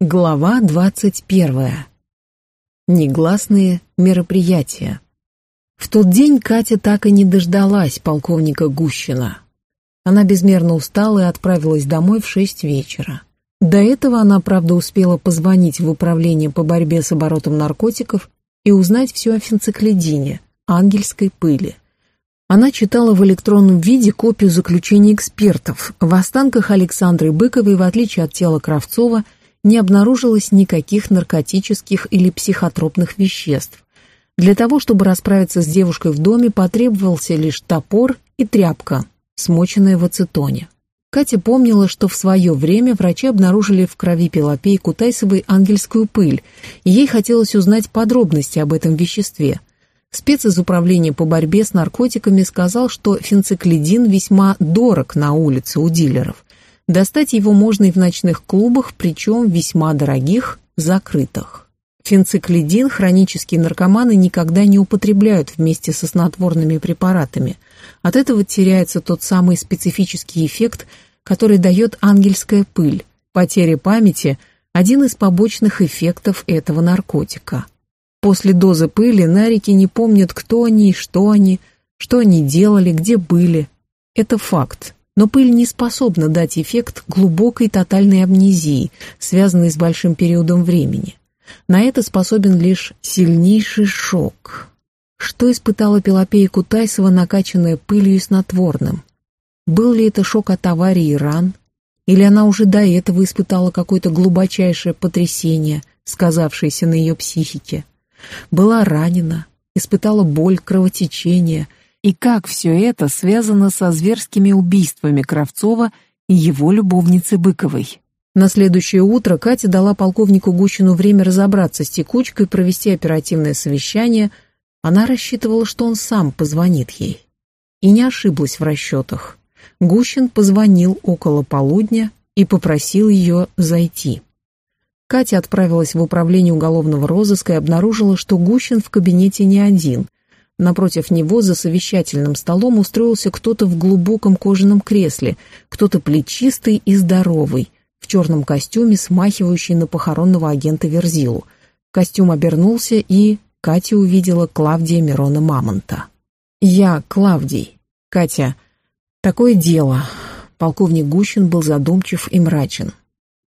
Глава двадцать первая. Негласные мероприятия. В тот день Катя так и не дождалась полковника Гущина. Она безмерно устала и отправилась домой в шесть вечера. До этого она, правда, успела позвонить в управление по борьбе с оборотом наркотиков и узнать все о фенциклидине, ангельской пыли. Она читала в электронном виде копию заключения экспертов. В останках Александры Быковой, в отличие от тела Кравцова, не обнаружилось никаких наркотических или психотропных веществ. Для того, чтобы расправиться с девушкой в доме, потребовался лишь топор и тряпка, смоченная в ацетоне. Катя помнила, что в свое время врачи обнаружили в крови Пелопеи Кутайсовой ангельскую пыль, и ей хотелось узнать подробности об этом веществе. Спец из управления по борьбе с наркотиками сказал, что фенциклидин весьма дорог на улице у дилеров. Достать его можно и в ночных клубах, причем весьма дорогих, закрытых. Фенциклидин хронические наркоманы никогда не употребляют вместе со снотворными препаратами. От этого теряется тот самый специфический эффект, который дает ангельская пыль. Потеря памяти – один из побочных эффектов этого наркотика. После дозы пыли нарики не помнят, кто они что они, что они делали, где были. Это факт. Но пыль не способна дать эффект глубокой тотальной амнезии, связанной с большим периодом времени. На это способен лишь сильнейший шок. Что испытала Пелопея Кутайсова, накачанная пылью и снотворным? Был ли это шок от аварии ран? Или она уже до этого испытала какое-то глубочайшее потрясение, сказавшееся на ее психике? Была ранена, испытала боль, кровотечение – и как все это связано со зверскими убийствами Кравцова и его любовницы Быковой. На следующее утро Катя дала полковнику Гущину время разобраться с текучкой, провести оперативное совещание. Она рассчитывала, что он сам позвонит ей. И не ошиблась в расчетах. Гущин позвонил около полудня и попросил ее зайти. Катя отправилась в управление уголовного розыска и обнаружила, что Гущин в кабинете не один. Напротив него за совещательным столом устроился кто-то в глубоком кожаном кресле, кто-то плечистый и здоровый, в черном костюме, смахивающий на похоронного агента Верзилу. Костюм обернулся, и Катя увидела Клавдия Мирона Мамонта. «Я Клавдий. Катя, такое дело». Полковник Гущин был задумчив и мрачен.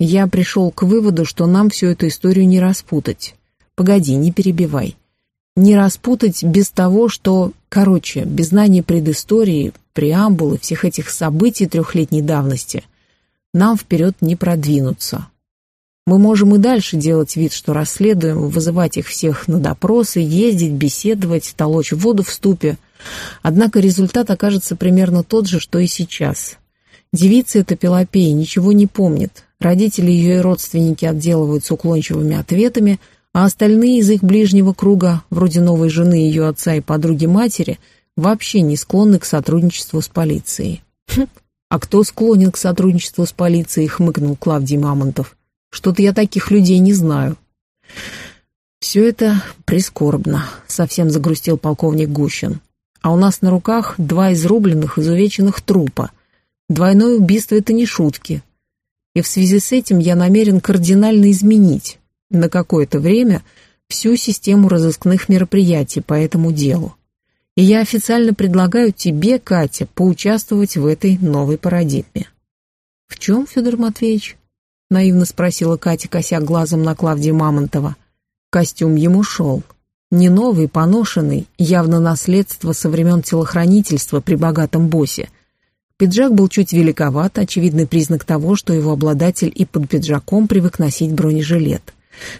«Я пришел к выводу, что нам всю эту историю не распутать. Погоди, не перебивай не распутать без того, что, короче, без знания предыстории, преамбулы, всех этих событий трехлетней давности, нам вперед не продвинуться. Мы можем и дальше делать вид, что расследуем, вызывать их всех на допросы, ездить, беседовать, толочь воду в ступе. Однако результат окажется примерно тот же, что и сейчас. Девица эта Пелопея ничего не помнит. Родители ее и родственники отделываются уклончивыми ответами – а остальные из их ближнего круга, вроде новой жены ее отца и подруги матери, вообще не склонны к сотрудничеству с полицией. А кто склонен к сотрудничеству с полицией, хмыкнул Клавдий Мамонтов. Что-то я таких людей не знаю. Все это прискорбно, совсем загрустил полковник Гущин. А у нас на руках два изрубленных, изувеченных трупа. Двойное убийство — это не шутки. И в связи с этим я намерен кардинально изменить, на какое-то время всю систему разыскных мероприятий по этому делу. И я официально предлагаю тебе, Катя, поучаствовать в этой новой парадигме. «В чем, Федор Матвеевич?» — наивно спросила Катя, кося глазом на Клавдия Мамонтова. Костюм ему шел. Не новый, поношенный, явно наследство со времен телохранительства при богатом боссе. Пиджак был чуть великоват, очевидный признак того, что его обладатель и под пиджаком привык носить бронежилет.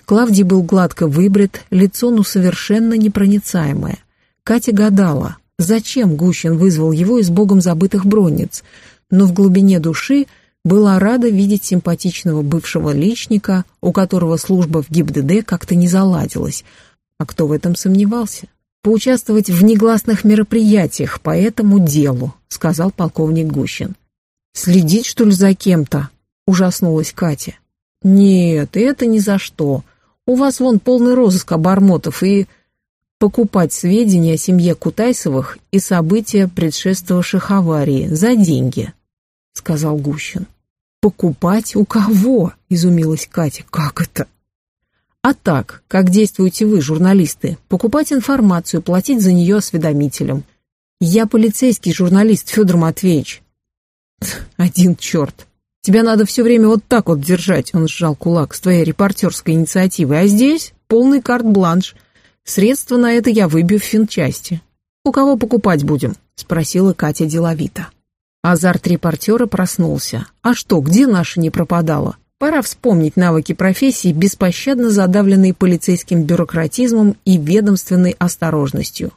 Клавдий был гладко выбрит, лицо ну совершенно непроницаемое. Катя гадала, зачем Гущин вызвал его из богом забытых бронниц, но в глубине души была рада видеть симпатичного бывшего личника, у которого служба в ГИБДД как-то не заладилась. А кто в этом сомневался? «Поучаствовать в негласных мероприятиях по этому делу», — сказал полковник Гущин. «Следить, что ли, за кем-то?» — ужаснулась Катя. «Нет, это ни за что. У вас вон полный розыск обормотов и...» покупать сведения о семье Кутайсовых и события, предшествовавших аварии, за деньги», — сказал Гущин. «Покупать у кого?» — изумилась Катя. «Как это?» «А так, как действуете вы, журналисты? Покупать информацию, платить за нее осведомителям. Я полицейский журналист, Федор Матвеевич». «Один черт. Тебя надо все время вот так вот держать», — он сжал кулак, с твоей репортерской инициативой. «А здесь полный карт-бланш. Средства на это я выбью в финчасти». «У кого покупать будем?» — спросила Катя деловито. Азарт репортера проснулся. А что, где наша не пропадала? Пора вспомнить навыки профессии, беспощадно задавленные полицейским бюрократизмом и ведомственной осторожностью.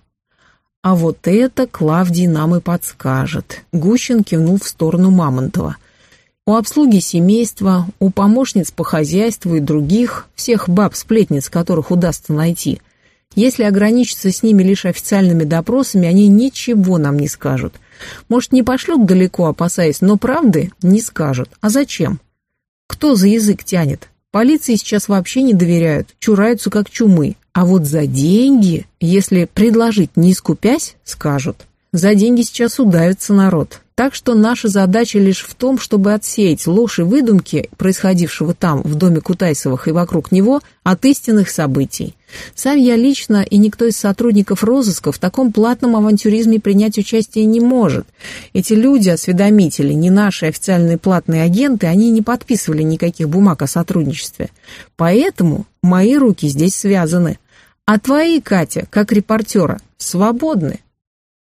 А вот это Клавдий нам и подскажет. Гущин кивнул в сторону Мамонтова. У обслуги семейства, у помощниц по хозяйству и других, всех баб-сплетниц, которых удастся найти. Если ограничиться с ними лишь официальными допросами, они ничего нам не скажут – может, не пошлют далеко, опасаясь, но правды не скажут. А зачем? Кто за язык тянет? Полиции сейчас вообще не доверяют, чураются как чумы. А вот за деньги, если предложить не скупясь, скажут. За деньги сейчас удавится народ. Так что наша задача лишь в том, чтобы отсеять ложь и выдумки, происходившего там, в доме Кутайсовых и вокруг него, от истинных событий. Сам я лично и никто из сотрудников розыска в таком платном авантюризме принять участие не может. Эти люди, осведомители, не наши официальные платные агенты, они не подписывали никаких бумаг о сотрудничестве. Поэтому мои руки здесь связаны. А твои, Катя, как репортера, свободны.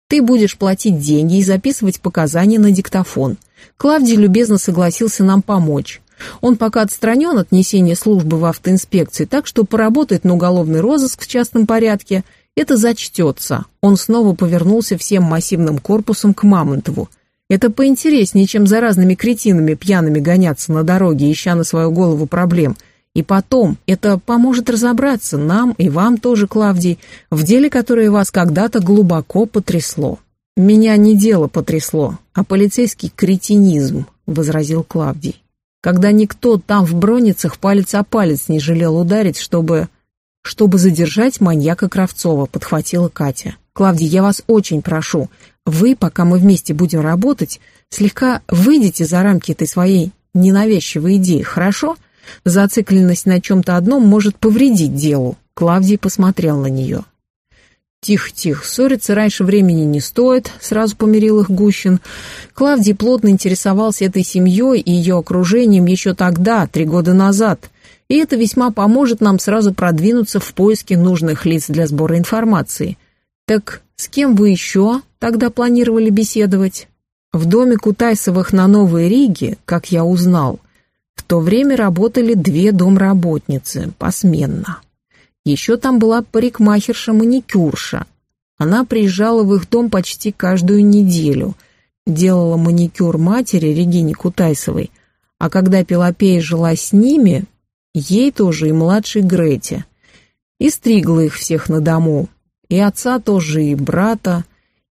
Ты будешь платить деньги и записывать показания на диктофон. Клавдий любезно согласился нам помочь. Он пока отстранен от несения службы в автоинспекции, так что поработает на уголовный розыск в частном порядке. Это зачтется. Он снова повернулся всем массивным корпусом к Мамонтову. Это поинтереснее, чем за разными кретинами пьяными гоняться на дороге, ища на свою голову проблем – и потом, это поможет разобраться нам и вам тоже, Клавдий, в деле, которое вас когда-то глубоко потрясло. Меня не дело потрясло, а полицейский кретинизм, возразил Клавдий. Когда никто там в броницах палец о палец не жалел ударить, чтобы... Чтобы задержать маньяка Кравцова, подхватила Катя. Клавдий, я вас очень прошу, вы, пока мы вместе будем работать, слегка выйдите за рамки этой своей ненавязчивой идеи, хорошо? — Зацикленность на чем-то одном может повредить делу. Клавдий посмотрел на нее. «Тихо-тихо, ссориться раньше времени не стоит», — сразу помирил их Гущин. Клавдий плотно интересовался этой семьей и ее окружением еще тогда, три года назад, и это весьма поможет нам сразу продвинуться в поиске нужных лиц для сбора информации. Так с кем вы еще тогда планировали беседовать? В доме Кутайсовых на Новой Риге, как я узнал, то время работали две домработницы посменно. Еще там была парикмахерша-маникюрша. Она приезжала в их дом почти каждую неделю, делала маникюр матери Регине Кутайсовой, а когда Пелопея жила с ними, ей тоже и младшей Грете. И стригла их всех на дому, и отца тоже, и брата.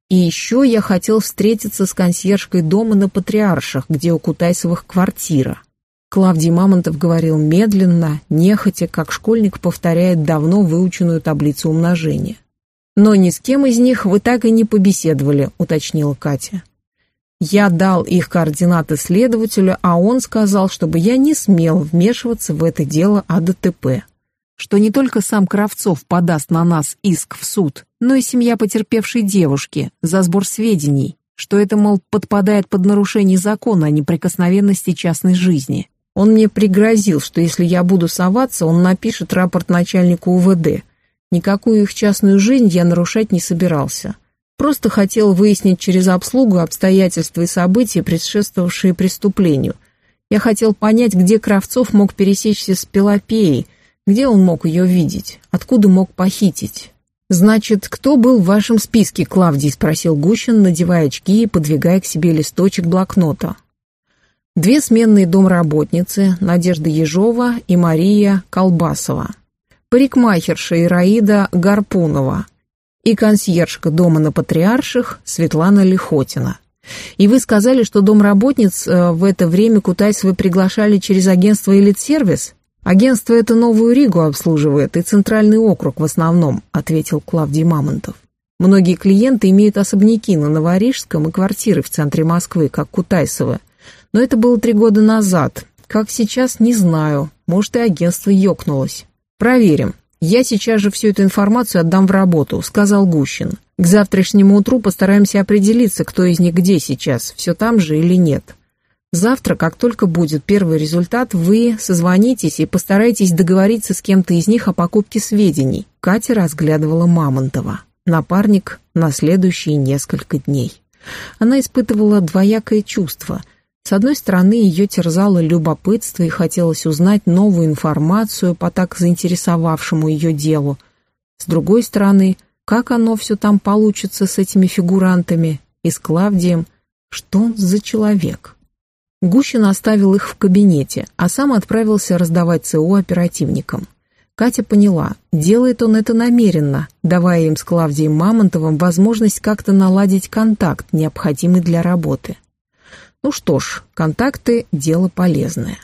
И еще я хотел встретиться с консьержкой дома на Патриаршах, где у Кутайсовых квартира. Клавдий Мамонтов говорил медленно, нехотя, как школьник повторяет давно выученную таблицу умножения. «Но ни с кем из них вы так и не побеседовали», — уточнила Катя. «Я дал их координаты следователю, а он сказал, чтобы я не смел вмешиваться в это дело о ДТП. Что не только сам Кравцов подаст на нас иск в суд, но и семья потерпевшей девушки за сбор сведений, что это, мол, подпадает под нарушение закона о неприкосновенности частной жизни. Он мне пригрозил, что если я буду соваться, он напишет рапорт начальнику УВД. Никакую их частную жизнь я нарушать не собирался. Просто хотел выяснить через обслугу обстоятельства и события, предшествовавшие преступлению. Я хотел понять, где Кравцов мог пересечься с Пелопеей, где он мог ее видеть, откуда мог похитить. «Значит, кто был в вашем списке, Клавдий?» – спросил Гущин, надевая очки и подвигая к себе листочек блокнота. Две сменные домработницы Надежда Ежова и Мария Колбасова, парикмахерша Ираида Гарпунова и консьержка дома на Патриарших Светлана Лихотина. И вы сказали, что домработниц э, в это время Кутайсовы приглашали через агентство «Элитсервис»? Агентство это Новую Ригу обслуживает и Центральный округ в основном, ответил Клавдий Мамонтов. Многие клиенты имеют особняки на Новорижском и квартиры в центре Москвы, как Кутайсовы. Но это было три года назад. Как сейчас, не знаю. Может, и агентство ёкнулось. Проверим. Я сейчас же всю эту информацию отдам в работу», — сказал Гущин. «К завтрашнему утру постараемся определиться, кто из них где сейчас, все там же или нет. Завтра, как только будет первый результат, вы созвонитесь и постарайтесь договориться с кем-то из них о покупке сведений». Катя разглядывала Мамонтова, напарник на следующие несколько дней. Она испытывала двоякое чувство — с одной стороны, ее терзало любопытство и хотелось узнать новую информацию по так заинтересовавшему ее делу. С другой стороны, как оно все там получится с этими фигурантами и с Клавдием? Что он за человек? Гущин оставил их в кабинете, а сам отправился раздавать ЦО оперативникам. Катя поняла, делает он это намеренно, давая им с Клавдием Мамонтовым возможность как-то наладить контакт, необходимый для работы. Ну что ж, контакты – дело полезное.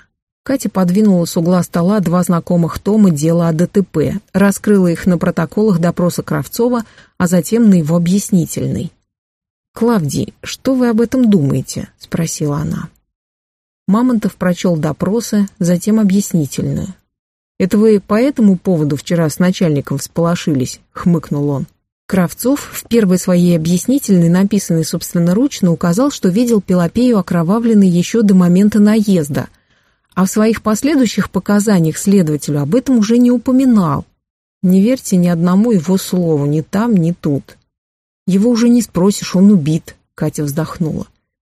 Катя подвинула с угла стола два знакомых тома дела о ДТП, раскрыла их на протоколах допроса Кравцова, а затем на его объяснительный. «Клавдий, что вы об этом думаете?» – спросила она. Мамонтов прочел допросы, затем объяснительную. «Это вы по этому поводу вчера с начальником всполошились?» – хмыкнул он. Кравцов в первой своей объяснительной, написанной собственноручно, указал, что видел Пелопею окровавленной еще до момента наезда, а в своих последующих показаниях следователю об этом уже не упоминал. Не верьте ни одному его слову, ни там, ни тут. Его уже не спросишь, он убит, Катя вздохнула.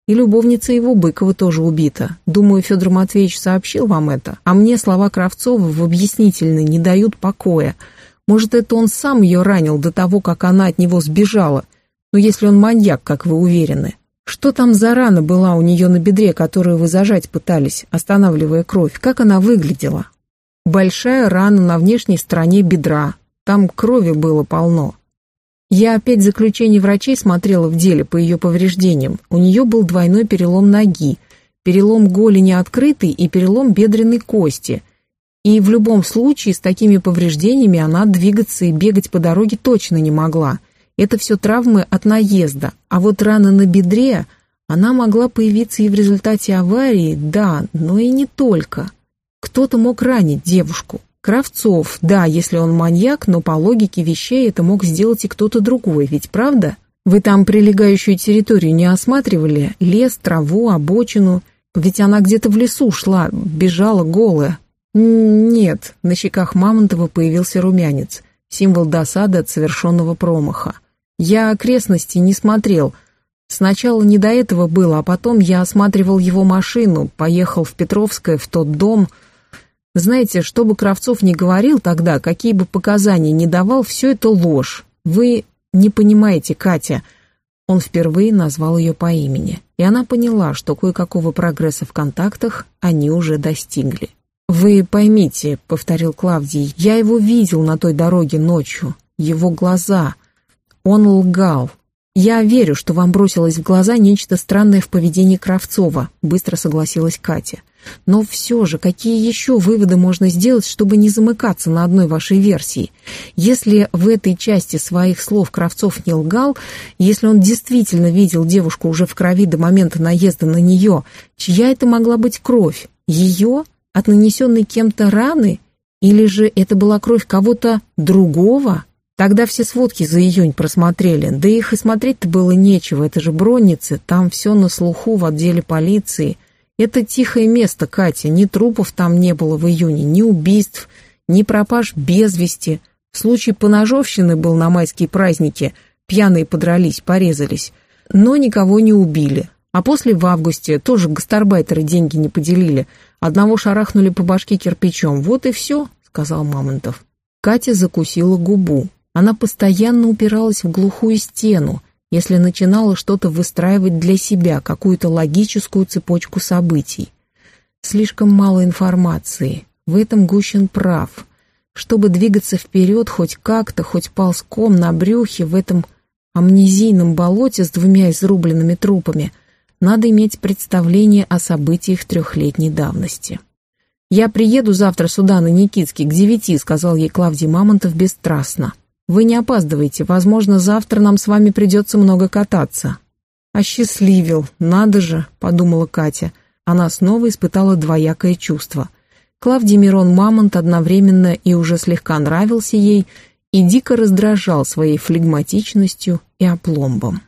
И любовница его Быкова тоже убита. Думаю, Федор Матвеевич сообщил вам это, а мне слова Кравцова в объяснительной не дают покоя – может, это он сам ее ранил до того, как она от него сбежала. Но если он маньяк, как вы уверены. Что там за рана была у нее на бедре, которую вы зажать пытались, останавливая кровь? Как она выглядела? Большая рана на внешней стороне бедра. Там крови было полно. Я опять заключение врачей смотрела в деле по ее повреждениям. У нее был двойной перелом ноги, перелом голени открытый и перелом бедренной кости – и в любом случае с такими повреждениями она двигаться и бегать по дороге точно не могла. Это все травмы от наезда. А вот рана на бедре, она могла появиться и в результате аварии, да, но и не только. Кто-то мог ранить девушку. Кравцов, да, если он маньяк, но по логике вещей это мог сделать и кто-то другой, ведь правда? Вы там прилегающую территорию не осматривали? Лес, траву, обочину? Ведь она где-то в лесу шла, бежала голая. Нет, на щеках Мамонтова появился румянец, символ досады от совершенного промаха. Я окрестности не смотрел. Сначала не до этого было, а потом я осматривал его машину, поехал в Петровское, в тот дом. Знаете, что бы Кравцов ни говорил тогда, какие бы показания ни давал, все это ложь. Вы не понимаете, Катя. Он впервые назвал ее по имени, и она поняла, что кое-какого прогресса в контактах они уже достигли. «Вы поймите», — повторил Клавдий, — «я его видел на той дороге ночью. Его глаза. Он лгал. Я верю, что вам бросилось в глаза нечто странное в поведении Кравцова», — быстро согласилась Катя. «Но все же, какие еще выводы можно сделать, чтобы не замыкаться на одной вашей версии? Если в этой части своих слов Кравцов не лгал, если он действительно видел девушку уже в крови до момента наезда на нее, чья это могла быть кровь? Ее?» От нанесенной кем-то раны? Или же это была кровь кого-то другого? Тогда все сводки за июнь просмотрели, да их и смотреть-то было нечего, это же бронницы, там все на слуху в отделе полиции. Это тихое место, Катя, ни трупов там не было в июне, ни убийств, ни пропаж без вести. В случае поножовщины был на майские праздники, пьяные подрались, порезались, но никого не убили. А после в августе тоже гастарбайтеры деньги не поделили – Одного шарахнули по башке кирпичом. Вот и все, сказал Мамонтов. Катя закусила губу. Она постоянно упиралась в глухую стену, если начинала что-то выстраивать для себя, какую-то логическую цепочку событий. Слишком мало информации. В этом Гущин прав. Чтобы двигаться вперед хоть как-то, хоть ползком на брюхе в этом амнезийном болоте с двумя изрубленными трупами – надо иметь представление о событиях трехлетней давности. «Я приеду завтра сюда, на Никитский, к девяти», — сказал ей Клавдий Мамонтов бесстрастно. «Вы не опаздывайте, возможно, завтра нам с вами придется много кататься». «Осчастливил, надо же», — подумала Катя. она снова испытала двоякое чувство. Клавдий Мирон Мамонт одновременно и уже слегка нравился ей, и дико раздражал своей флегматичностью и опломбом.